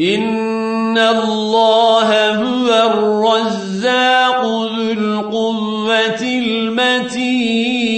إن الله هو الرزاق ذو القوة المتين